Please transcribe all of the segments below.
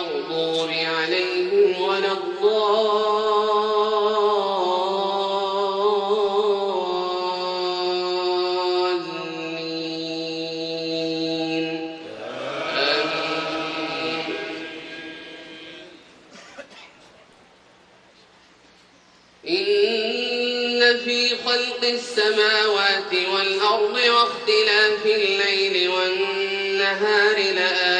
المغضوب عليهم ولا الضالين. آمين. إن في خلق السماوات والأرض واختلاف الليل والنهار لآيات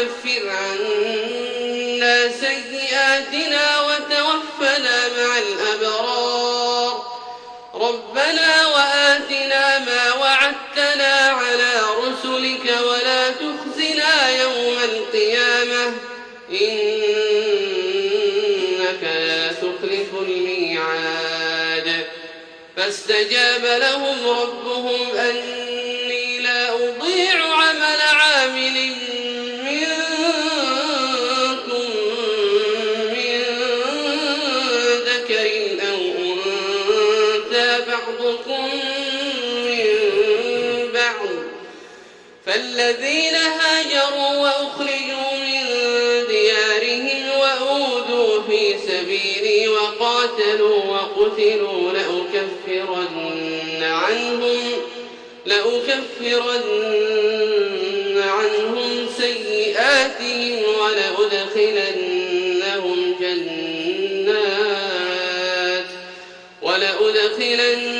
وكفر عنا سيئاتنا وتوفنا مع الأبرار. ربنا وآتنا ما وعدتنا على رسلك ولا تخزنا يوم القيامة. إنك لا تخلف الميعاد. فاستجاب لهم ربهم أني من بعض فالذين هاجروا وأخرجوا من ديارهم وأوذوا في سبيلي وقاتلوا وقتلوا لأكفرن عنهم لأكفرن عنهم سيئاتهم ولأدخلنهم جنات ولأدخلنهم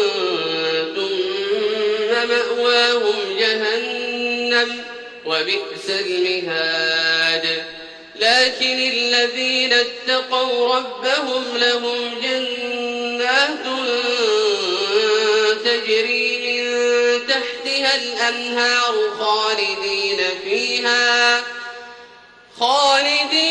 مأواهم جهنم وبئس المهاد. لكن الذين اتقوا ربهم لهم جنات تجري من تحتها الأنهار خالدين فيها خالدين